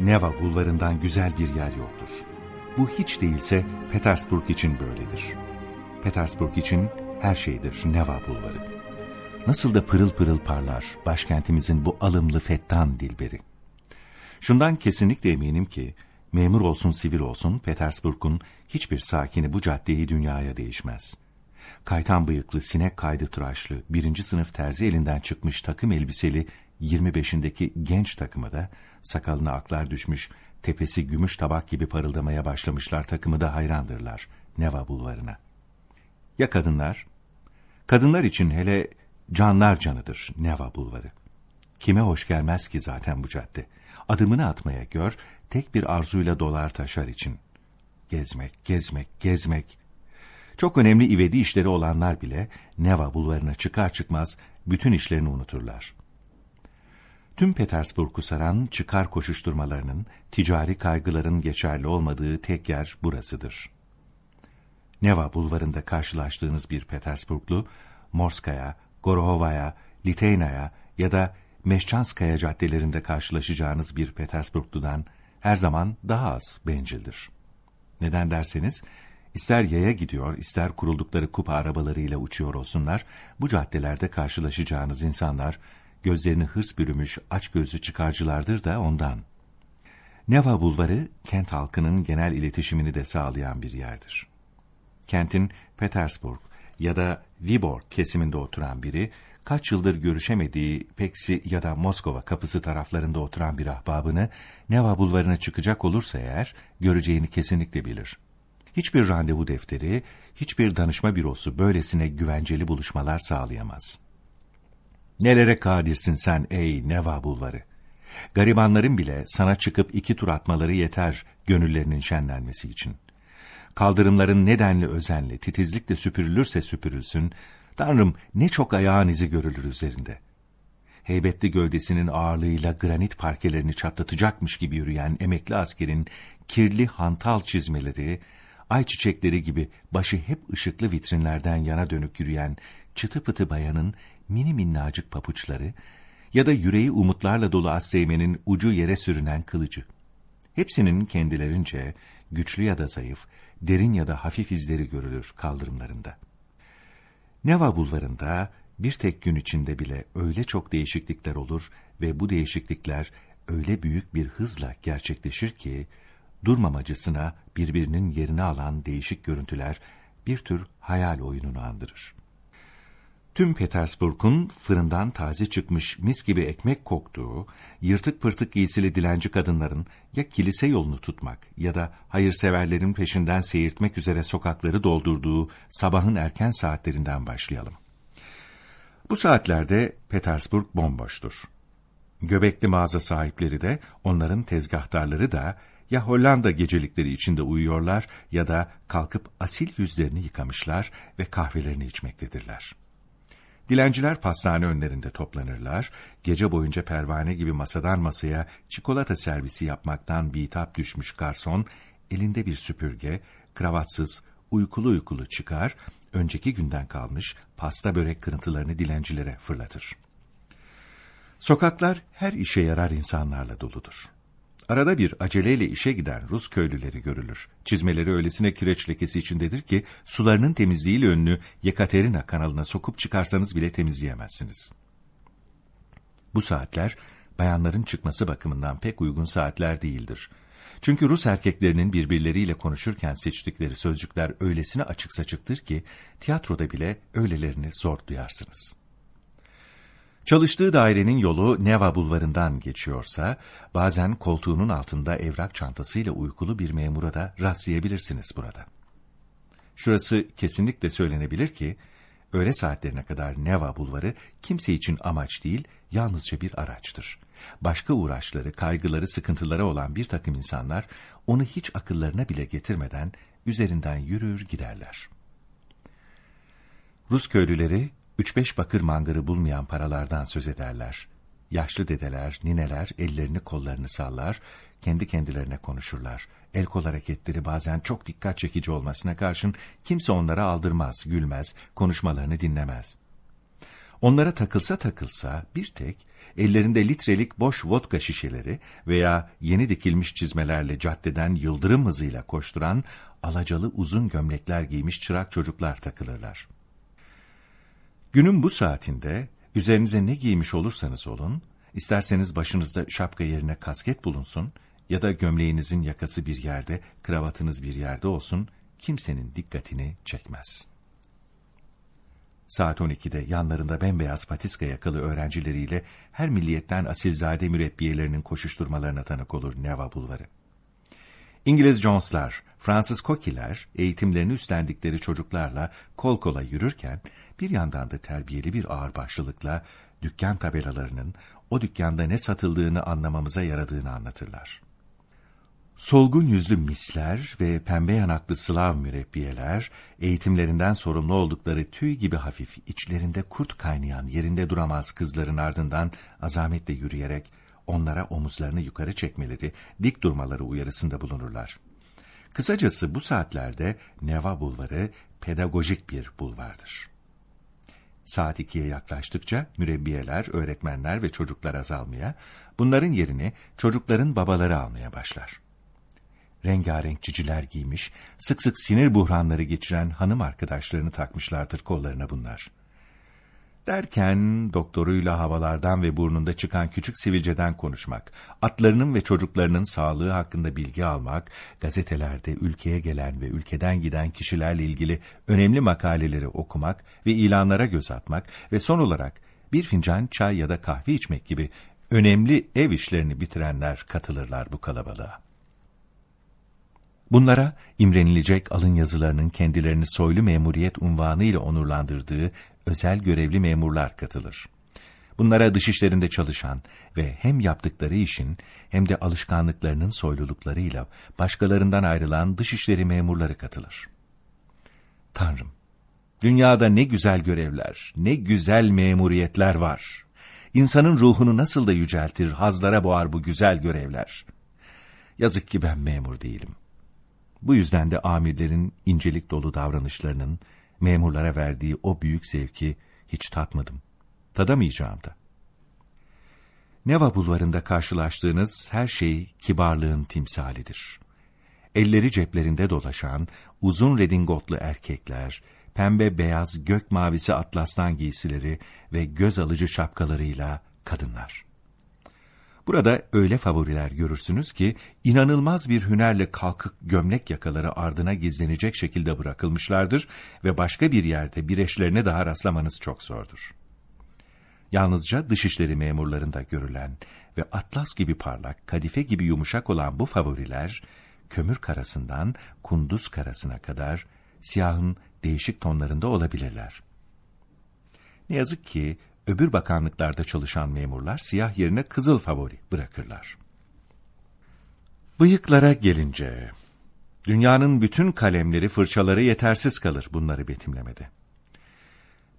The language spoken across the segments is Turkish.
Neva bulvarından güzel bir yer yoktur. Bu hiç değilse Petersburg için böyledir. Petersburg için her şeydir Neva bulvarı. Nasıl da pırıl pırıl parlar başkentimizin bu alımlı fettan dilberi. Şundan kesinlikle eminim ki memur olsun sivil olsun Petersburg'un hiçbir sakini bu caddeyi dünyaya değişmez. Kaytan bıyıklı, sinek kaydı tıraşlı, birinci sınıf terzi elinden çıkmış takım elbiseli 25'indeki genç takımı da sakalına aklar düşmüş, tepesi gümüş tabak gibi parıldamaya başlamışlar takımı da hayrandırlar Neva bulvarına. Ya kadınlar? Kadınlar için hele canlar canıdır Neva bulvarı. Kime hoş gelmez ki zaten bu cadde. Adımını atmaya gör, tek bir arzuyla dolar taşar için. Gezmek, gezmek, gezmek. Çok önemli ivedi işleri olanlar bile Neva bulvarına çıkar çıkmaz bütün işlerini unuturlar. Tüm Petersburg'u saran çıkar koşuşturmalarının, ticari kaygıların geçerli olmadığı tek yer burasıdır. Neva bulvarında karşılaştığınız bir Petersburglu, Morskaya, Gorohova'ya, Liteyna'ya ya da Meşçanskaya caddelerinde karşılaşacağınız bir Petersburglu'dan her zaman daha az bencildir. Neden derseniz, ister yaya gidiyor, ister kuruldukları kupa arabalarıyla uçuyor olsunlar, bu caddelerde karşılaşacağınız insanlar, gözlerini hırs bürümüş açgözlü çıkarcılardır da ondan. Neva Bulvarı, kent halkının genel iletişimini de sağlayan bir yerdir. Kentin Petersburg ya da Viborg kesiminde oturan biri, kaç yıldır görüşemediği Peksi ya da Moskova kapısı taraflarında oturan bir ahbabını Neva bulvarına çıkacak olursa eğer göreceğini kesinlikle bilir. Hiçbir randevu defteri, hiçbir danışma bürosu böylesine güvenceli buluşmalar sağlayamaz. Nelere kadirsin sen ey Neva bulvarı? Garibanların bile sana çıkıp iki tur atmaları yeter gönüllerinin şenlenmesi için. Kaldırımların nedenli özenle, titizlikle süpürülürse süpürülsün, Tanrım ne çok ayağın izi görülür üzerinde. Heybetli gövdesinin ağırlığıyla granit parkelerini çatlatacakmış gibi yürüyen emekli askerin kirli hantal çizmeleri, ay çiçekleri gibi başı hep ışıklı vitrinlerden yana dönük yürüyen çıtı pıtı bayanın mini minnacık papuçları ya da yüreği umutlarla dolu Asyme'nin ucu yere sürünen kılıcı. Hepsinin kendilerince güçlü ya da zayıf, derin ya da hafif izleri görülür kaldırımlarında. Neva bulvarında bir tek gün içinde bile öyle çok değişiklikler olur ve bu değişiklikler öyle büyük bir hızla gerçekleşir ki, durmamacısına birbirinin yerini alan değişik görüntüler bir tür hayal oyununu andırır. Tüm Petersburg'un fırından taze çıkmış mis gibi ekmek koktuğu, yırtık pırtık giysili dilenci kadınların ya kilise yolunu tutmak ya da hayırseverlerin peşinden seyirtmek üzere sokakları doldurduğu sabahın erken saatlerinden başlayalım. Bu saatlerde Petersburg bomboştur. Göbekli mağaza sahipleri de, onların tezgahtarları da ya Hollanda gecelikleri içinde uyuyorlar ya da kalkıp asil yüzlerini yıkamışlar ve kahvelerini içmektedirler. Dilenciler pastane önlerinde toplanırlar, gece boyunca pervane gibi masadan masaya çikolata servisi yapmaktan bitap düşmüş garson, elinde bir süpürge, kravatsız, uykulu uykulu çıkar, önceki günden kalmış pasta börek kırıntılarını dilencilere fırlatır. Sokaklar her işe yarar insanlarla doludur. Arada bir aceleyle işe giden Rus köylüleri görülür. Çizmeleri öylesine kireç lekesi içindedir ki sularının temizliğiyle ünlü Yekaterina kanalına sokup çıkarsanız bile temizleyemezsiniz. Bu saatler bayanların çıkması bakımından pek uygun saatler değildir. Çünkü Rus erkeklerinin birbirleriyle konuşurken seçtikleri sözcükler öylesine açık saçıktır ki tiyatroda bile öylelerini zor duyarsınız. Çalıştığı dairenin yolu Neva bulvarından geçiyorsa, bazen koltuğunun altında evrak çantasıyla uykulu bir memura da rastlayabilirsiniz burada. Şurası kesinlikle söylenebilir ki, öğle saatlerine kadar Neva bulvarı kimse için amaç değil, yalnızca bir araçtır. Başka uğraşları, kaygıları, sıkıntıları olan bir takım insanlar, onu hiç akıllarına bile getirmeden üzerinden yürür giderler. Rus köylüleri üç beş bakır mangırı bulmayan paralardan söz ederler. Yaşlı dedeler, nineler ellerini kollarını sallar, kendi kendilerine konuşurlar. El kol hareketleri bazen çok dikkat çekici olmasına karşın kimse onlara aldırmaz, gülmez, konuşmalarını dinlemez. Onlara takılsa takılsa bir tek ellerinde litrelik boş vodka şişeleri veya yeni dikilmiş çizmelerle caddeden yıldırım hızıyla koşturan alacalı uzun gömlekler giymiş çırak çocuklar takılırlar. Günün bu saatinde üzerinize ne giymiş olursanız olun, isterseniz başınızda şapka yerine kasket bulunsun ya da gömleğinizin yakası bir yerde, kravatınız bir yerde olsun, kimsenin dikkatini çekmez. Saat 12'de yanlarında bembeyaz patiska yakalı öğrencileriyle her milliyetten asilzade mürebbiyelerinin koşuşturmalarına tanık olur Neva Bulvarı. İngiliz Jones'lar, Fransız Kokiler eğitimlerini üstlendikleri çocuklarla kol kola yürürken bir yandan da terbiyeli bir ağırbaşlılıkla dükkan tabelalarının o dükkanda ne satıldığını anlamamıza yaradığını anlatırlar. Solgun yüzlü misler ve pembe yanaklı Slav mürebbiyeler, eğitimlerinden sorumlu oldukları tüy gibi hafif, içlerinde kurt kaynayan, yerinde duramaz kızların ardından azametle yürüyerek onlara omuzlarını yukarı çekmeleri, dik durmaları uyarısında bulunurlar. Kısacası bu saatlerde Neva Bulvarı pedagojik bir bulvardır. Saat ikiye yaklaştıkça mürebbiyeler, öğretmenler ve çocuklar azalmaya, bunların yerini çocukların babaları almaya başlar. Rengarenk ciciler giymiş, sık sık sinir buhranları geçiren hanım arkadaşlarını takmışlardır kollarına bunlar. Derken doktoruyla havalardan ve burnunda çıkan küçük sivilceden konuşmak, atlarının ve çocuklarının sağlığı hakkında bilgi almak, gazetelerde ülkeye gelen ve ülkeden giden kişilerle ilgili önemli makaleleri okumak ve ilanlara göz atmak ve son olarak bir fincan çay ya da kahve içmek gibi önemli ev işlerini bitirenler katılırlar bu kalabalığa. Bunlara imrenilecek alın yazılarının kendilerini soylu memuriyet unvanı ile onurlandırdığı özel görevli memurlar katılır. Bunlara dışişlerinde çalışan ve hem yaptıkları işin hem de alışkanlıklarının soyluluklarıyla başkalarından ayrılan dışişleri memurları katılır. Tanrım, dünyada ne güzel görevler, ne güzel memuriyetler var. İnsanın ruhunu nasıl da yüceltir, hazlara boğar bu güzel görevler. Yazık ki ben memur değilim. Bu yüzden de amirlerin incelik dolu davranışlarının memurlara verdiği o büyük zevki hiç tatmadım. Tadamayacağım da. Neva bulvarında karşılaştığınız her şey kibarlığın timsalidir. Elleri ceplerinde dolaşan uzun redingotlu erkekler, pembe beyaz gök mavisi atlastan giysileri ve göz alıcı şapkalarıyla kadınlar. Burada öyle favoriler görürsünüz ki inanılmaz bir hünerle kalkık gömlek yakaları ardına gizlenecek şekilde bırakılmışlardır ve başka bir yerde bir eşlerine daha rastlamanız çok zordur. Yalnızca dışişleri memurlarında görülen ve atlas gibi parlak, kadife gibi yumuşak olan bu favoriler, kömür karasından kunduz karasına kadar siyahın değişik tonlarında olabilirler. Ne yazık ki öbür bakanlıklarda çalışan memurlar siyah yerine kızıl favori bırakırlar. Bıyıklara gelince, dünyanın bütün kalemleri, fırçaları yetersiz kalır bunları betimlemede.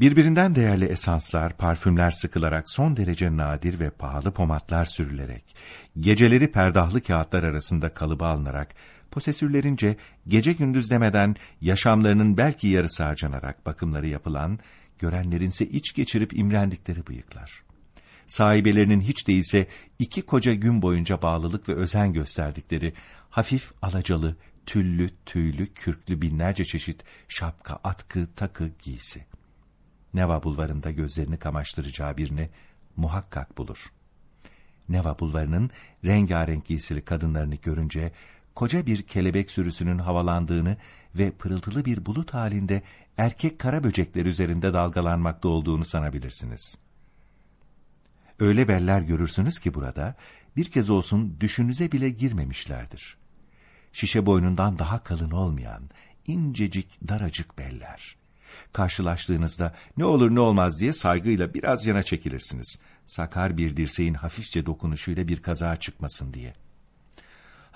Birbirinden değerli esanslar, parfümler sıkılarak son derece nadir ve pahalı pomatlar sürülerek, geceleri perdahlı kağıtlar arasında kalıba alınarak, posesürlerince gece gündüz demeden yaşamlarının belki yarısı harcanarak bakımları yapılan görenlerinse iç geçirip imrendikleri bıyıklar. Sahibelerinin hiç değilse iki koca gün boyunca bağlılık ve özen gösterdikleri hafif alacalı, tüllü, tüylü, kürklü binlerce çeşit şapka, atkı, takı, giysi. Neva bulvarında gözlerini kamaştıracağı birini muhakkak bulur. Neva bulvarının rengarenk giysili kadınlarını görünce koca bir kelebek sürüsünün havalandığını ve pırıltılı bir bulut halinde erkek kara böcekler üzerinde dalgalanmakta olduğunu sanabilirsiniz. Öyle beller görürsünüz ki burada bir kez olsun düşünüze bile girmemişlerdir. Şişe boynundan daha kalın olmayan incecik daracık beller. Karşılaştığınızda ne olur ne olmaz diye saygıyla biraz yana çekilirsiniz. Sakar bir dirseğin hafifçe dokunuşuyla bir kaza çıkmasın diye.''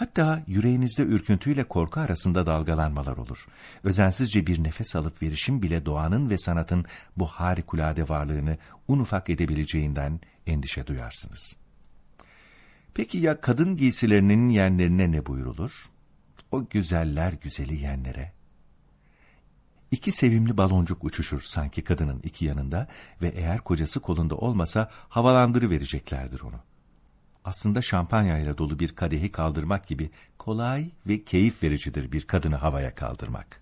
Hatta yüreğinizde ürküntüyle korku arasında dalgalanmalar olur. Özensizce bir nefes alıp verişim bile doğanın ve sanatın bu harikulade varlığını un ufak edebileceğinden endişe duyarsınız. Peki ya kadın giysilerinin yenlerine ne buyurulur? O güzeller güzeli yenlere. İki sevimli baloncuk uçuşur sanki kadının iki yanında ve eğer kocası kolunda olmasa havalandırı vereceklerdir onu. Aslında şampanya ile dolu bir kadehi kaldırmak gibi kolay ve keyif vericidir bir kadını havaya kaldırmak.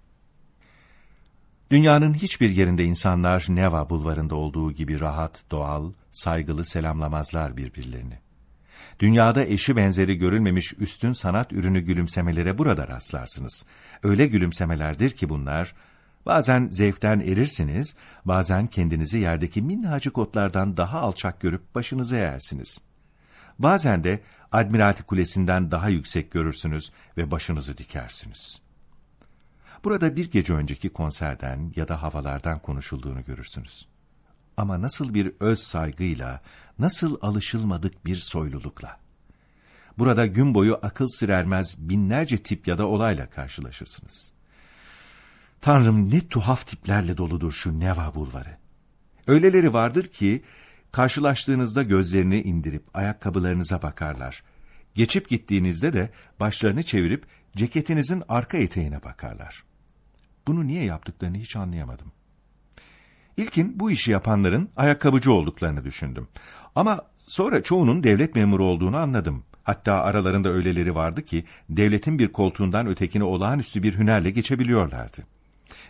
Dünyanın hiçbir yerinde insanlar Neva bulvarında olduğu gibi rahat, doğal, saygılı selamlamazlar birbirlerini. Dünyada eşi benzeri görülmemiş üstün sanat ürünü gülümsemelere burada rastlarsınız. Öyle gülümsemelerdir ki bunlar, bazen zevkten erirsiniz, bazen kendinizi yerdeki minnacık otlardan daha alçak görüp başınızı eğersiniz. Bazen de Admiralty Kulesi'nden daha yüksek görürsünüz ve başınızı dikersiniz. Burada bir gece önceki konserden ya da havalardan konuşulduğunu görürsünüz. Ama nasıl bir öz saygıyla, nasıl alışılmadık bir soylulukla. Burada gün boyu akıl sirermez binlerce tip ya da olayla karşılaşırsınız. Tanrım ne tuhaf tiplerle doludur şu Neva bulvarı. Öyleleri vardır ki, karşılaştığınızda gözlerini indirip ayakkabılarınıza bakarlar. Geçip gittiğinizde de başlarını çevirip ceketinizin arka eteğine bakarlar. Bunu niye yaptıklarını hiç anlayamadım. İlkin bu işi yapanların ayakkabıcı olduklarını düşündüm. Ama sonra çoğunun devlet memuru olduğunu anladım. Hatta aralarında öyleleri vardı ki devletin bir koltuğundan ötekine olağanüstü bir hünerle geçebiliyorlardı.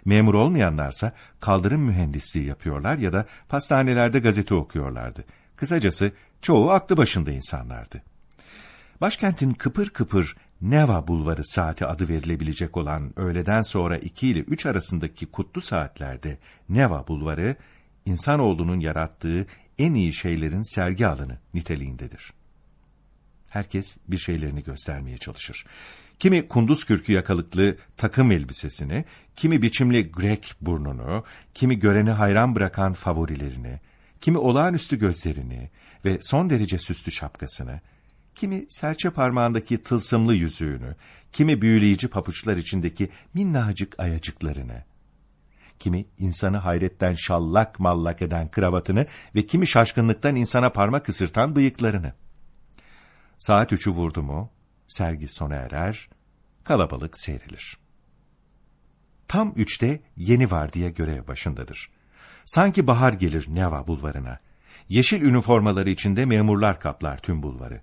Memur olmayanlarsa kaldırım mühendisliği yapıyorlar ya da pastanelerde gazete okuyorlardı. Kısacası çoğu aklı başında insanlardı. Başkentin kıpır kıpır Neva Bulvarı saati adı verilebilecek olan öğleden sonra 2 ile 3 arasındaki kutlu saatlerde Neva Bulvarı, insanoğlunun yarattığı en iyi şeylerin sergi alanı niteliğindedir. Herkes bir şeylerini göstermeye çalışır. Kimi kunduz kürkü yakalıklı takım elbisesini, kimi biçimli grek burnunu, kimi göreni hayran bırakan favorilerini, kimi olağanüstü gözlerini ve son derece süslü şapkasını, kimi serçe parmağındaki tılsımlı yüzüğünü, kimi büyüleyici papuçlar içindeki minnacık ayacıklarını, kimi insanı hayretten şallak mallak eden kravatını ve kimi şaşkınlıktan insana parmak ısırtan bıyıklarını. Saat üçü vurdu mu, sergi sona erer, kalabalık seyrilir. Tam üçte yeni vardiya görev başındadır. Sanki bahar gelir Neva bulvarına. Yeşil üniformaları içinde memurlar kaplar tüm bulvarı.